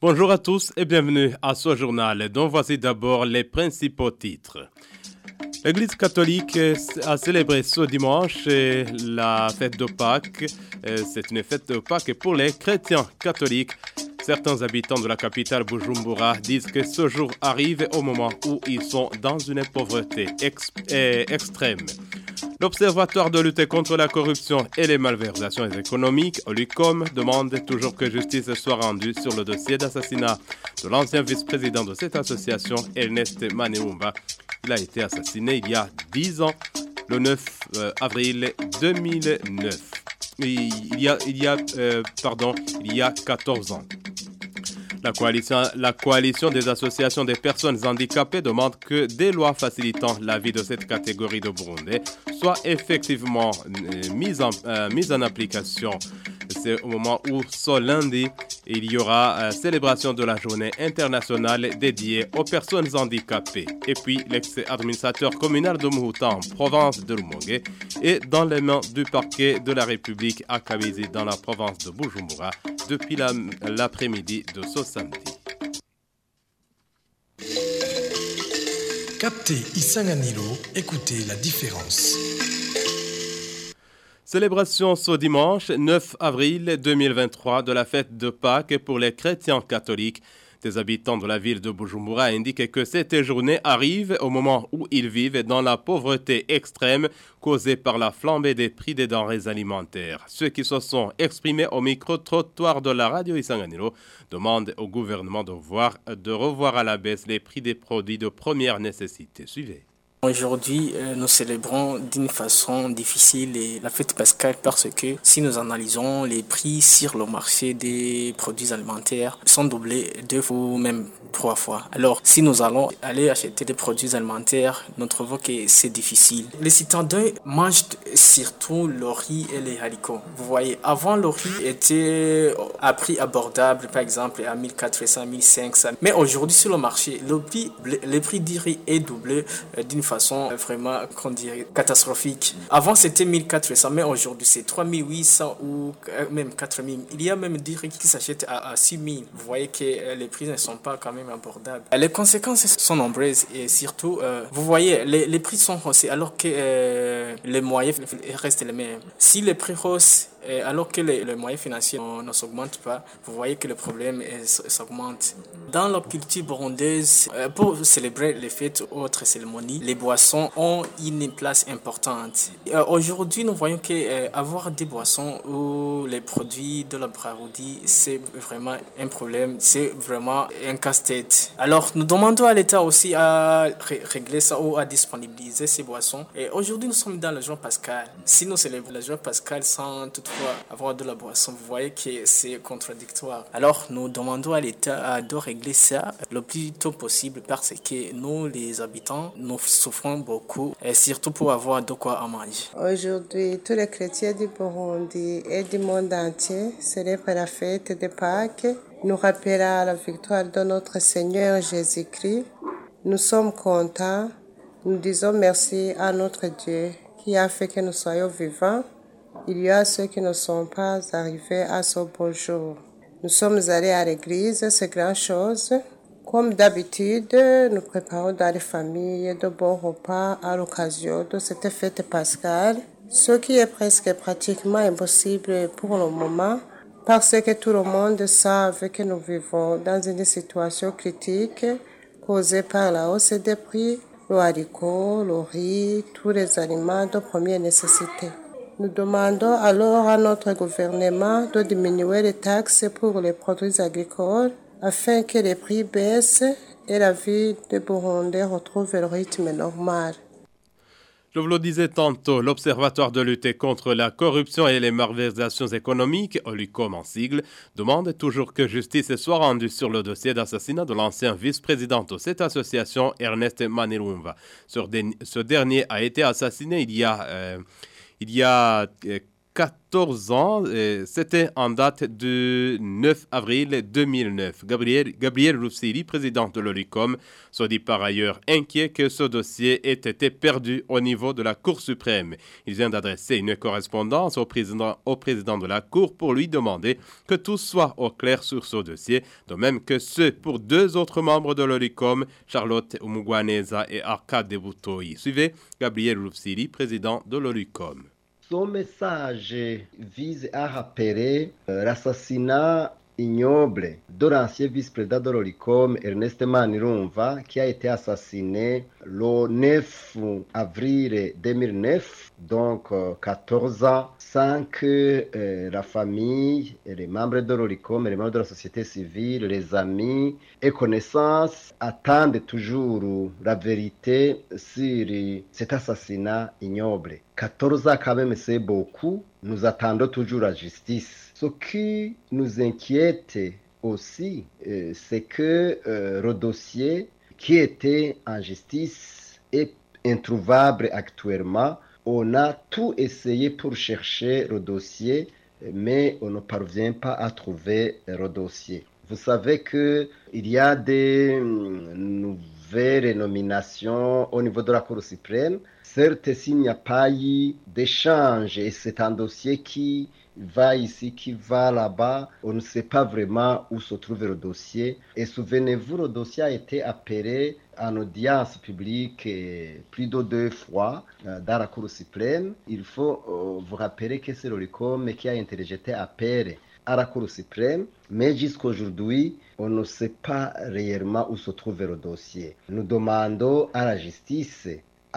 Bonjour à tous et bienvenue à ce journal dont voici d'abord les principaux titres. L'Église catholique a célébré ce dimanche la fête de Pâques. C'est une fête de Pâques pour les chrétiens catholiques. Certains habitants de la capitale Bujumbura disent que ce jour arrive au moment où ils sont dans une pauvreté extrême. L'Observatoire de lutte contre la corruption et les malversations économiques, OLUCOM, demande toujours que justice soit rendue sur le dossier d'assassinat de l'ancien vice-président de cette association, Ernest Maneumba. Il a été assassiné il y a 10 ans, le 9 euh, avril 2009. Il il y a, euh, pardon, il y a 14 ans. La coalition, des associations des personnes handicapées demande que des lois facilitant la vie de cette catégorie de Burundais soient effectivement euh, en, mises en application. C'est au moment où ce lundi, il y aura euh, célébration de la journée internationale dédiée aux personnes handicapées. Et puis, l'ex-administrateur communal de Mouhoutan, province de Lumongue, est dans les mains du parquet de la République à Kabizi, dans la province de Bujumbura, depuis l'après-midi de ce samedi. Captez Isanganilo, écoutez la différence. Célébration ce dimanche 9 avril 2023 de la fête de Pâques pour les chrétiens catholiques. Des habitants de la ville de Bujumbura indiquent que cette journée arrive au moment où ils vivent dans la pauvreté extrême causée par la flambée des prix des denrées alimentaires. Ceux qui se sont exprimés au micro-trottoir de la radio Isanganilo demandent au gouvernement de, voir, de revoir à la baisse les prix des produits de première nécessité. Suivez. Aujourd'hui, nous célébrons d'une façon difficile la fête pascale parce que si nous analysons les prix sur le marché des produits alimentaires sont doublés deux ou même trois fois. Alors, si nous allons aller acheter des produits alimentaires, nous trouvons que c'est difficile. Les citadins mangent surtout le riz et les haricots. Vous voyez, avant le riz était à prix abordable, par exemple à 1400, 1500. Mais aujourd'hui sur le marché, le prix, le prix du riz est doublé d'une façon vraiment qu'on dirait catastrophique. Avant c'était 1400 mais aujourd'hui c'est 3800 ou même 4000. Il y a même des qui s'achètent à, 6000. Vous voyez que les prix ne sont pas quand même abordables. Les conséquences sont nombreuses et surtout euh, vous voyez les, prix sont haussés alors que euh, les moyens restent les mêmes. Si les prix haussent alors que les, moyens financiers ne s'augmentent pas, vous voyez que le problème s'augmente. Dans la culture burundaise, pour célébrer les fêtes ou autres cérémonies, les boissons ont une place importante. Aujourd'hui, nous voyons que avoir des boissons ou les produits de la braderie, c'est vraiment un problème, c'est vraiment un casse-tête. Alors, nous demandons à l'État aussi à régler ça ou à disponibiliser ces boissons. Et aujourd'hui, nous sommes dans le jour pascal. Si nous célébrons le jour pascal sans toutefois avoir de la boisson, vous voyez que c'est contradictoire. Alors, nous demandons à l'État de régler ça le plus tôt possible parce que nous, les habitants, nous souffrons beaucoup et surtout pour avoir de quoi à manger. Aujourd'hui, tous les chrétiens du Burundi et du monde entier célèbrent la fête de Pâques. Nous rappellera la victoire de notre Seigneur Jésus-Christ. Nous sommes contents. Nous disons merci à notre Dieu qui a fait que nous soyons vivants. Il y a ceux qui ne sont pas arrivés à ce beau jour. Nous sommes allés à l'église, c'est grand chose. Comme d'habitude, nous préparons dans les familles de bons repas à l'occasion de cette fête pascale, ce qui est presque pratiquement impossible pour le moment parce que tout le monde savent que nous vivons dans une situation critique causée par la hausse des prix, le haricot, le riz, tous les aliments de première nécessité. Nous demandons alors à notre gouvernement de diminuer les taxes pour les produits agricoles afin que les prix baissent et la vie des Burundais retrouve le rythme normal. Je vous le disais tantôt, l'Observatoire de lutte contre la corruption et les malversations économiques, OLUCOM en sigle, demande toujours que justice soit rendue sur le dossier d'assassinat de l'ancien vice-président de cette association, Ernest Manilumba. Ce dernier a été assassiné il y a, euh, il y a euh, 14 ans. C'était en date du 9 avril 2009. Gabriel, Gabriel président de l'ORICOM, se dit par ailleurs inquiet que ce dossier ait été perdu au niveau de la Cour suprême. Il vient d'adresser une correspondance au président, de la Cour pour lui demander que tout soit au clair sur ce dossier, de même que ce pour deux autres membres de l'ORICOM, Charlotte Umugwaneza et Arcade Deboutoyi. Suivez Gabriel Roussili, président de l'ORICOM. Son message vise à rappeler euh, l'assassinat ignoble de l'ancien vice-président de l'ORICOM, Ernest Manirumva, qui a été assassiné le 9 avril 2009, donc 14 ans, sans que la famille, et les membres de l'ORICOM, les membres de la société civile, les amis et connaissances attendent toujours la vérité sur cet assassinat ignoble. 14 ans quand même, c'est beaucoup. Nous attendons toujours la justice. Ce qui nous inquiète aussi, euh, c'est que euh, le dossier qui était en justice est introuvable actuellement. On a tout essayé pour chercher le dossier, mais on ne parvient pas à trouver le dossier. Vous savez qu'il y a des nouvelles nominations au niveau de la Cour suprême. Certes, s'il n'y a pas eu d'échange, et c'est un dossier qui va ici, qui va là-bas, on ne sait pas vraiment où se trouve le dossier. Et souvenez-vous, le dossier a été appelé en audience publique plus de deux fois dans la Cour suprême. Il faut vous rappeler que c'est l'ORICOM qui a interjeté appel à la Cour suprême, mais jusqu'aujourd'hui, on ne sait pas réellement où se trouve le dossier. Nous demandons à la justice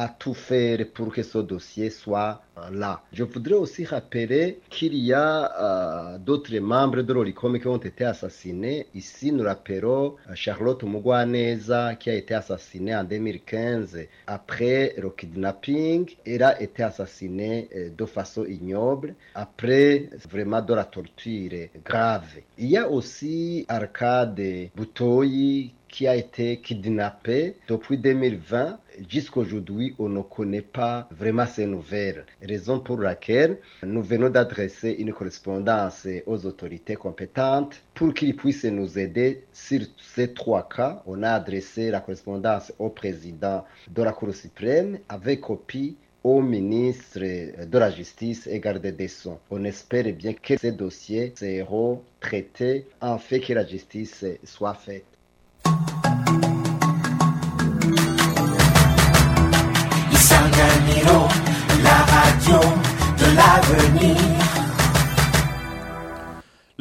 à tout faire pour que ce dossier soit là. Je voudrais aussi rappeler qu'il y a euh, d'autres membres de l'ORICOM qui ont été assassinés. Ici, nous rappelons Charlotte Mugwaneza qui a été assassinée en 2015 après le kidnapping. Elle a été assassinée de façon ignoble après vraiment de la torture grave. Il y a aussi Arcade Boutoyi qui a été kidnappé depuis 2020. Jusqu'aujourd'hui, on ne connaît pas vraiment ces nouvelles. Raison pour laquelle nous venons d'adresser une correspondance aux autorités compétentes pour qu'ils puissent nous aider sur ces trois cas. On a adressé la correspondance au président de la Cour suprême avec copie au ministre de la Justice et garde des Sceaux. On espère bien que ces dossiers seront traités en fait que la justice soit faite.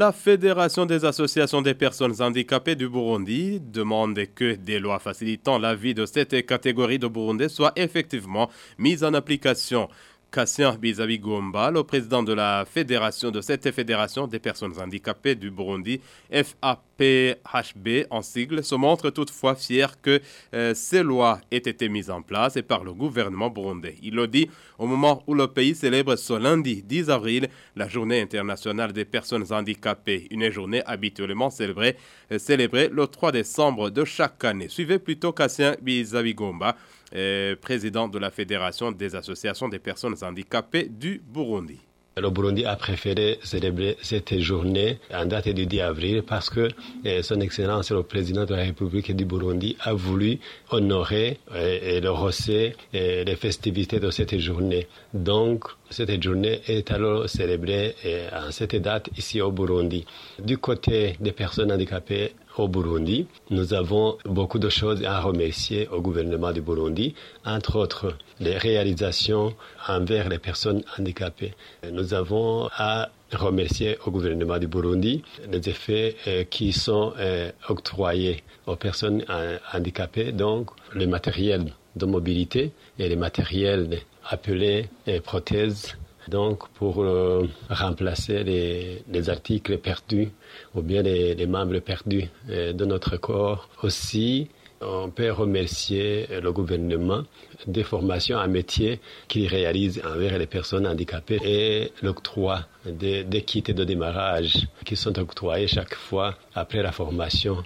La Fédération des associations des personnes handicapées du Burundi demande que des lois facilitant la vie de cette catégorie de Burundais soient effectivement mises en application. Cassien Bizabigomba, le président de la fédération de cette fédération des personnes handicapées du Burundi, FAPHB en sigle, se montre toutefois fier que euh, ces lois aient été mises en place par le gouvernement burundais. Il le dit au moment où le pays célèbre ce lundi 10 avril la journée internationale des personnes handicapées, une journée habituellement célébrée, euh, le 3 décembre de chaque année. Suivez plutôt Cassien Bizabigomba président de la Fédération des associations des personnes handicapées du Burundi. Le Burundi a préféré célébrer cette journée en date du 10 avril parce que son Excellence le président de la République du Burundi a voulu honorer et, le rosser les festivités de cette journée. Donc, cette journée est alors célébrée en cette date ici au Burundi. Du côté des personnes handicapées, au Burundi. Nous avons beaucoup de choses à remercier au gouvernement du Burundi, entre autres les réalisations envers les personnes handicapées. Nous avons à remercier au gouvernement du Burundi les effets euh, qui sont euh, octroyés aux personnes euh, handicapées, donc le matériel de mobilité et les matériels appelés prothèses donc pour euh, remplacer les, articles perdus ou bien les, membres perdus euh, de notre corps. Aussi, on peut remercier le gouvernement des formations à métier qu'il réalise envers les personnes handicapées et l'octroi des, des kits de démarrage qui sont octroyés chaque fois après la formation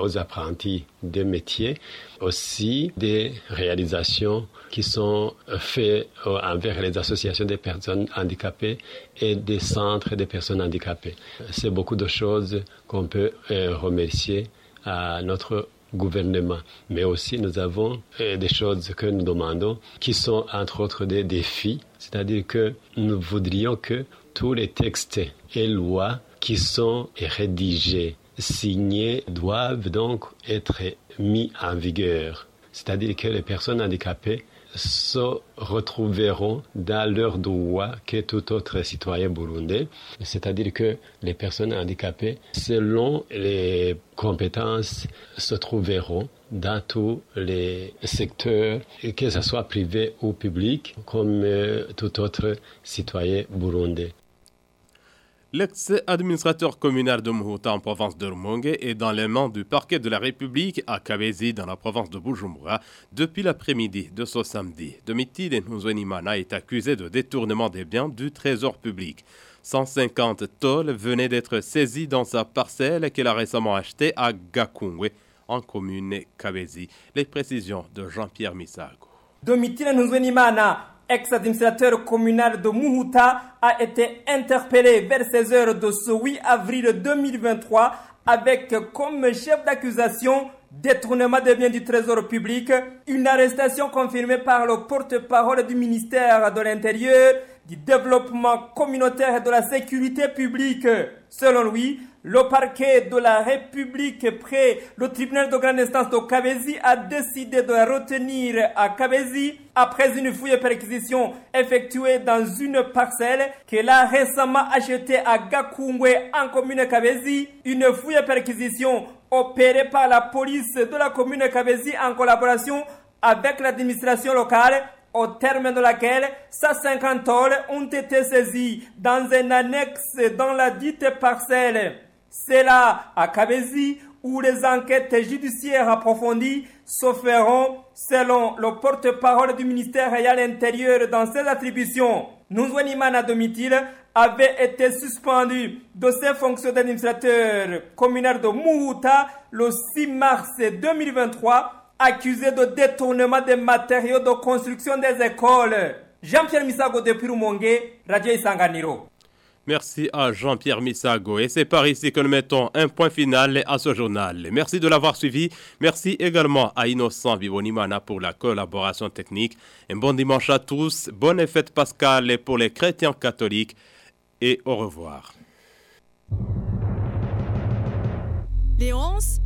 aux apprentis des métiers, aussi des réalisations qui sont faites envers les associations des personnes handicapées et des centres des personnes handicapées. C'est beaucoup de choses qu'on peut remercier à notre gouvernement. Mais aussi, nous avons des choses que nous demandons qui sont entre autres des défis. C'est-à-dire que nous voudrions que tous les textes et lois qui sont rédigés, signés, doivent donc être mis en vigueur. C'est-à-dire que les personnes handicapées se retrouveront dans leurs droits que tout autre citoyen burundais. C'est-à-dire que les personnes handicapées, selon les compétences, se trouveront dans tous les secteurs, que ce soit privé ou public, comme tout autre citoyen burundais. L'ex-administrateur communal de Muhuta en province de Rumongue est dans les mains du parquet de la République à Kabezi dans la province de Bujumbura depuis l'après-midi de ce samedi. Domitille Nzwenimana est accusé de détournement des biens du trésor public. 150 tôles venaient d'être saisies dans sa parcelle qu'elle a récemment achetée à Gakungwe en commune Kabezi. Les précisions de Jean-Pierre Misago. Nzwenimana ex-administrateur communal de Muhuta, a été interpellé vers 16 heures de ce 8 avril 2023 avec comme chef d'accusation détournement des biens du trésor public, une arrestation confirmée par le porte-parole du ministère de l'Intérieur, du développement communautaire et de la sécurité publique. Selon lui, le parquet de la République près le tribunal de grande instance de Kabezi a décidé de retenir à Kabezi après une fouille et perquisition effectuée dans une parcelle qu'elle a récemment achetée à Gakungwe en commune Kabezi. Une fouille et perquisition opérée par la police de la commune Kabezi en collaboration avec l'administration locale au terme de laquelle 150 tôles ont été saisies dans un annexe dans la dite parcelle. C'est là, à Kabezi, où les enquêtes judiciaires approfondies se feront selon le porte-parole du ministère ayant l'intérieur dans ses attributions. Nunzwenimana Domitil avait été suspendu de ses fonctions d'administrateur communal de Muhuta le 6 mars 2023 accusé de détournement des matériaux de construction des écoles. Jean-Pierre Misago depuis Rumongue, Radio Isanganiro. Merci à Jean-Pierre Misago. Et c'est par ici que nous mettons un point final à ce journal. Merci de l'avoir suivi. Merci également à Innocent Vivonimana pour la collaboration technique. Un bon dimanche à tous. Bonne fête pascale pour les chrétiens catholiques. Et au revoir. Léonce.